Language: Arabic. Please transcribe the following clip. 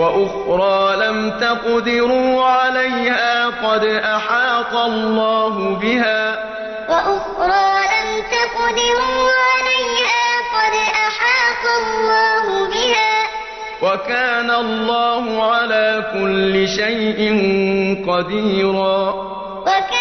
وأخرى لم تقدروا عليها قد أحاط الله بها. وأخرى لم تقدروا عليها قد أحاط الله بها. وكان الله على كل شيء قديرا. وكان